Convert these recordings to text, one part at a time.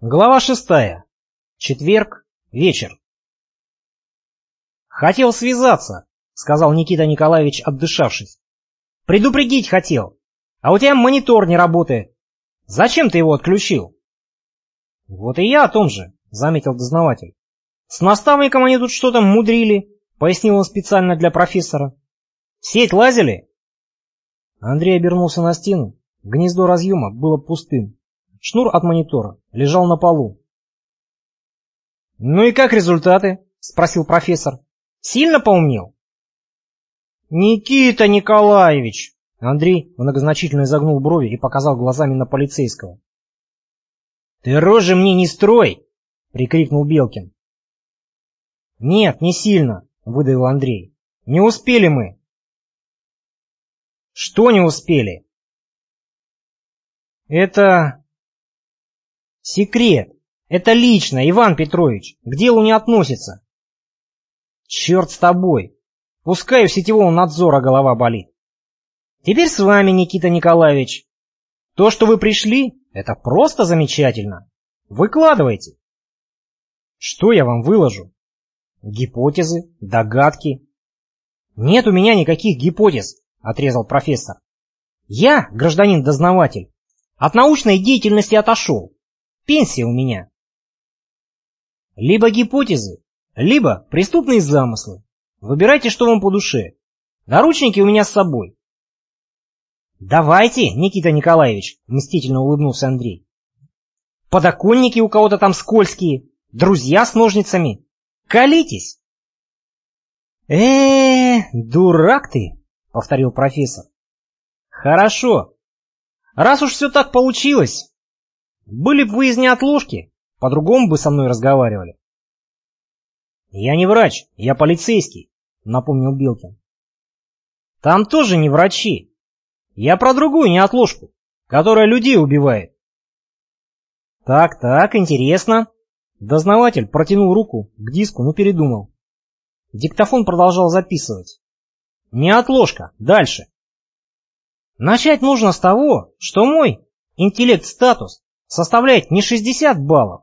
Глава шестая. Четверг. Вечер. «Хотел связаться», — сказал Никита Николаевич, отдышавшись. «Предупредить хотел. А у тебя монитор не работает. Зачем ты его отключил?» «Вот и я о том же», — заметил дознаватель. «С наставником они тут что-то мудрили», — пояснил он специально для профессора. «В сеть лазили?» Андрей обернулся на стену. Гнездо разъема было пустым. Шнур от монитора лежал на полу. «Ну и как результаты?» — спросил профессор. «Сильно поумнел?» «Никита Николаевич!» Андрей многозначительно изогнул брови и показал глазами на полицейского. «Ты рожи мне не строй!» — прикрикнул Белкин. «Нет, не сильно», — выдавил Андрей. «Не успели мы». «Что не успели?» «Это... секрет. Это лично, Иван Петрович. К делу не относится». «Черт с тобой. Пускай у сетевого надзора голова болит. Теперь с вами, Никита Николаевич. То, что вы пришли, это просто замечательно. Выкладывайте». «Что я вам выложу?» Гипотезы, догадки. Нет у меня никаких гипотез, отрезал профессор. Я, гражданин-дознаватель, от научной деятельности отошел. Пенсия у меня. Либо гипотезы, либо преступные замыслы. Выбирайте, что вам по душе. Наручники у меня с собой. «Давайте, Никита Николаевич», — мстительно улыбнулся Андрей. «Подоконники у кого-то там скользкие, друзья с ножницами. Колитесь!» э, дурак ты!» — повторил профессор. «Хорошо. Раз уж все так получилось, были бы вы из неотложки, по-другому бы со мной разговаривали». «Я не врач, я полицейский», — напомнил Билкин. «Там тоже не врачи. Я про другую неотложку, которая людей убивает». «Так, так, интересно», Дознаватель протянул руку к диску, но передумал. Диктофон продолжал записывать. Не отложка, дальше. Начать нужно с того, что мой интеллект-статус составляет не 60 баллов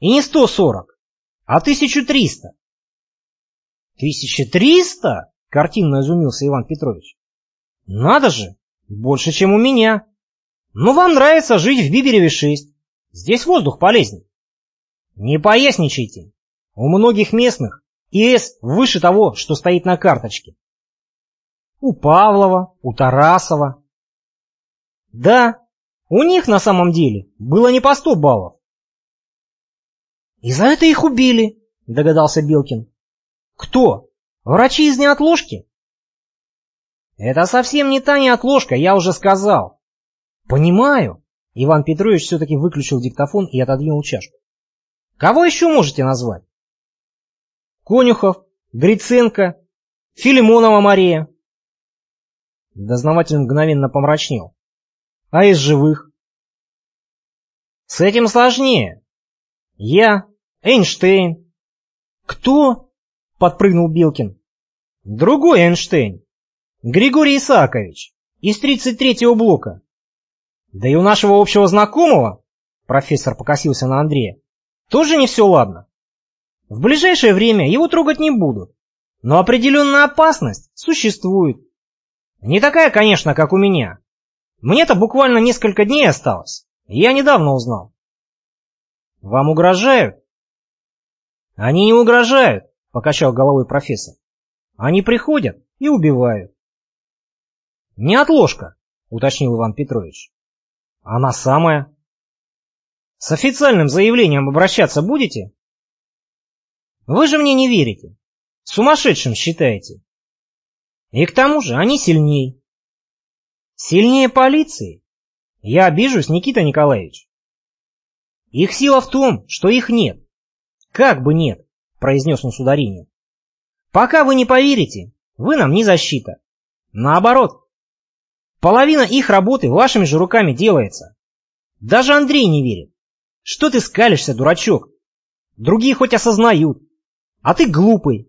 и не 140, а 1300. 1300? Картинно изумился Иван Петрович. Надо же, больше, чем у меня. Но вам нравится жить в Бибереве 6. Здесь воздух полезней. Не поясничайте. У многих местных ИС выше того, что стоит на карточке. У Павлова, у Тарасова. Да, у них на самом деле было не по сто баллов. И за это их убили, догадался Белкин. Кто? Врачи из неотложки? Это совсем не та неотложка, я уже сказал. Понимаю. Иван Петрович все-таки выключил диктофон и отодвинул чашку. Кого еще можете назвать? Конюхов, Гриценко, Филимонова Мария. Дознаватель мгновенно помрачнел. А из живых? С этим сложнее. Я, Эйнштейн. Кто? Подпрыгнул Билкин. Другой Эйнштейн. Григорий Исаакович. Из 33-го блока. Да и у нашего общего знакомого, профессор покосился на Андрея, тоже не все ладно. В ближайшее время его трогать не будут, но определенная опасность существует. Не такая, конечно, как у меня. Мне-то буквально несколько дней осталось, я недавно узнал. Вам угрожают? Они не угрожают, покачал головой профессор. Они приходят и убивают. Не отложка, уточнил Иван Петрович. Она самая. С официальным заявлением обращаться будете? Вы же мне не верите. Сумасшедшим считаете. И к тому же они сильнее. Сильнее полиции? Я обижусь, Никита Николаевич. Их сила в том, что их нет. Как бы нет, произнес он с ударением. Пока вы не поверите, вы нам не защита. Наоборот. Половина их работы вашими же руками делается. Даже Андрей не верит. Что ты скалишься, дурачок? Другие хоть осознают. А ты глупый.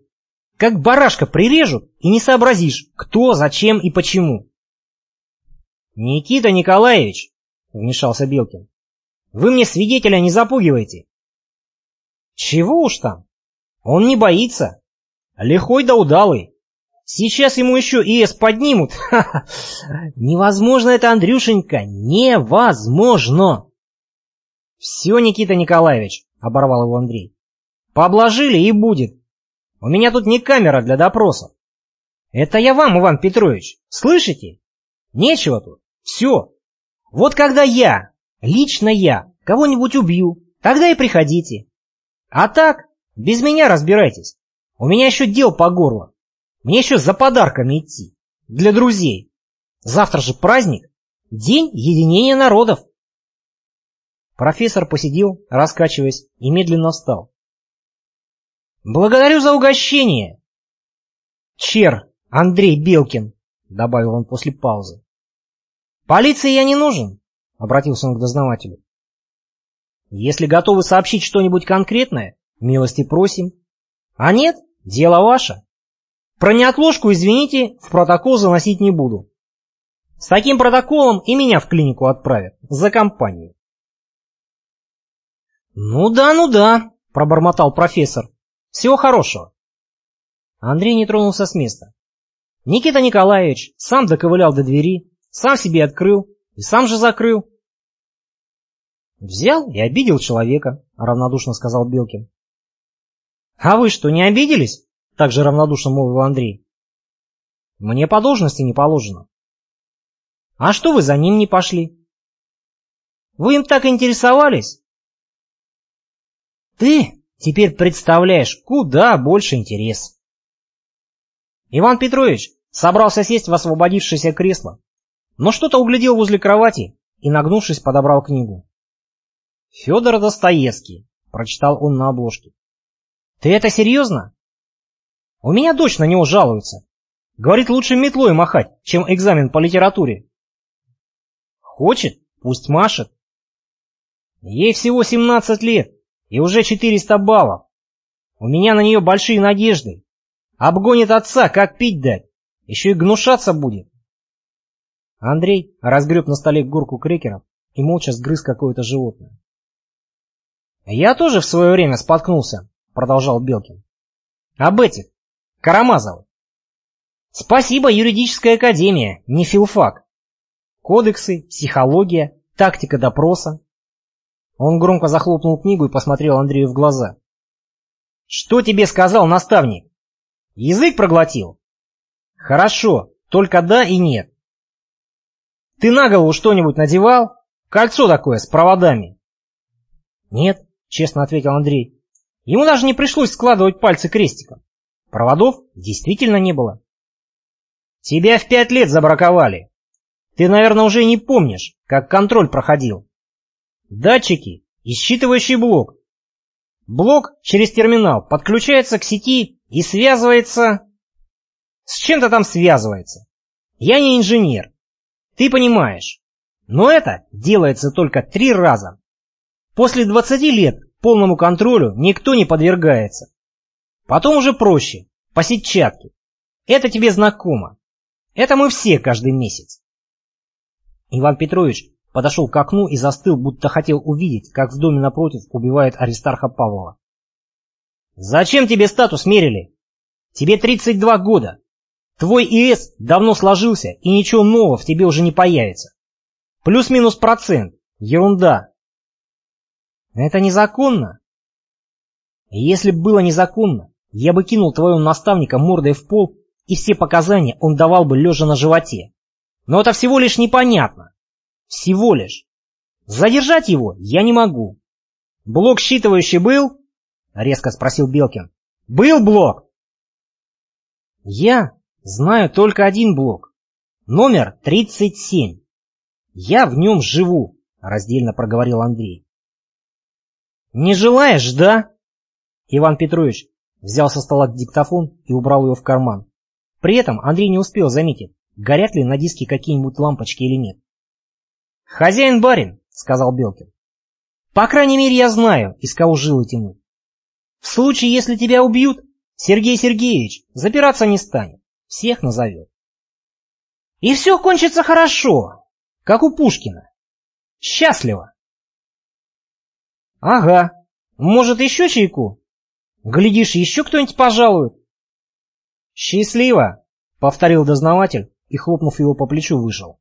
Как барашка прирежут и не сообразишь, кто, зачем и почему. Никита Николаевич, вмешался Белкин, Вы мне свидетеля не запугивайте. Чего уж там? Он не боится. Лихой да удалый. Сейчас ему еще ИС поднимут. Ха -ха. Невозможно это, Андрюшенька, невозможно. Все, Никита Николаевич, оборвал его Андрей. Пообложили и будет. У меня тут не камера для допросов. Это я вам, Иван Петрович, слышите? Нечего тут. Все. Вот когда я, лично я, кого-нибудь убью, тогда и приходите. А так, без меня разбирайтесь. У меня еще дел по горло. Мне еще за подарками идти. Для друзей. Завтра же праздник. День единения народов. Профессор посидел, раскачиваясь, и медленно встал. «Благодарю за угощение!» «Чер, Андрей Белкин», — добавил он после паузы. «Полиции я не нужен», — обратился он к дознавателю. «Если готовы сообщить что-нибудь конкретное, милости просим. А нет, дело ваше. Про неотложку, извините, в протокол заносить не буду. С таким протоколом и меня в клинику отправят, за компанию». «Ну да, ну да», — пробормотал профессор. «Всего хорошего». Андрей не тронулся с места. Никита Николаевич сам доковылял до двери, сам себе открыл и сам же закрыл. «Взял и обидел человека», — равнодушно сказал Белкин. «А вы что, не обиделись?» — также равнодушно молвил Андрей. «Мне по должности не положено». «А что вы за ним не пошли?» «Вы им так интересовались?» «Ты теперь представляешь куда больше интерес». Иван Петрович собрался сесть в освободившееся кресло, но что-то углядел возле кровати и, нагнувшись, подобрал книгу. «Федор Достоевский», — прочитал он на обложке. «Ты это серьезно?» «У меня дочь на него жалуется. Говорит, лучше метлой махать, чем экзамен по литературе». «Хочет? Пусть машет». Ей всего 17 лет и уже 400 баллов. У меня на нее большие надежды. Обгонит отца, как пить дать. Еще и гнушаться будет. Андрей разгреб на столе горку крекеров и молча сгрыз какое-то животное. «Я тоже в свое время споткнулся», — продолжал Белкин. «Об этих, Карамазовых. Спасибо, юридическая академия, не филфак. Кодексы, психология, тактика допроса». Он громко захлопнул книгу и посмотрел Андрею в глаза. «Что тебе сказал наставник? Язык проглотил?» «Хорошо, только да и нет. Ты на голову что-нибудь надевал? Кольцо такое, с проводами. Нет, честно ответил Андрей. Ему даже не пришлось складывать пальцы крестиком. Проводов действительно не было. Тебя в пять лет забраковали. Ты, наверное, уже не помнишь, как контроль проходил. Датчики и считывающий блок. Блок через терминал подключается к сети и связывается... С чем-то там связывается. Я не инженер, ты понимаешь. Но это делается только три раза. После 20 лет полному контролю никто не подвергается. Потом уже проще, по сетчатке. Это тебе знакомо. Это мы все каждый месяц. Иван Петрович подошел к окну и застыл, будто хотел увидеть, как в доме напротив убивает Аристарха Павлова. «Зачем тебе статус мерили? Тебе 32 года. Твой ИС давно сложился, и ничего нового в тебе уже не появится. Плюс-минус процент. Ерунда. Это незаконно. Если бы было незаконно, я бы кинул твоего наставника мордой в пол, и все показания он давал бы лежа на животе. Но это всего лишь непонятно. Всего лишь. Задержать его я не могу. Блок считывающий был? Резко спросил Белкин. Был блок? Я Знаю только один блок. Номер 37. Я в нем живу, раздельно проговорил Андрей. Не желаешь, да? Иван Петрович взял со стола диктофон и убрал его в карман. При этом Андрей не успел заметить, горят ли на диске какие-нибудь лампочки или нет. «Хозяин-барин», — сказал Белкин. «По крайней мере, я знаю, из кого жилы тянуть. В случае, если тебя убьют, Сергей Сергеевич запираться не станет всех назовет. И все кончится хорошо, как у Пушкина. Счастливо. Ага. Может, еще чайку? Глядишь, еще кто-нибудь пожалует. Счастливо, повторил дознаватель и, хлопнув его по плечу, вышел.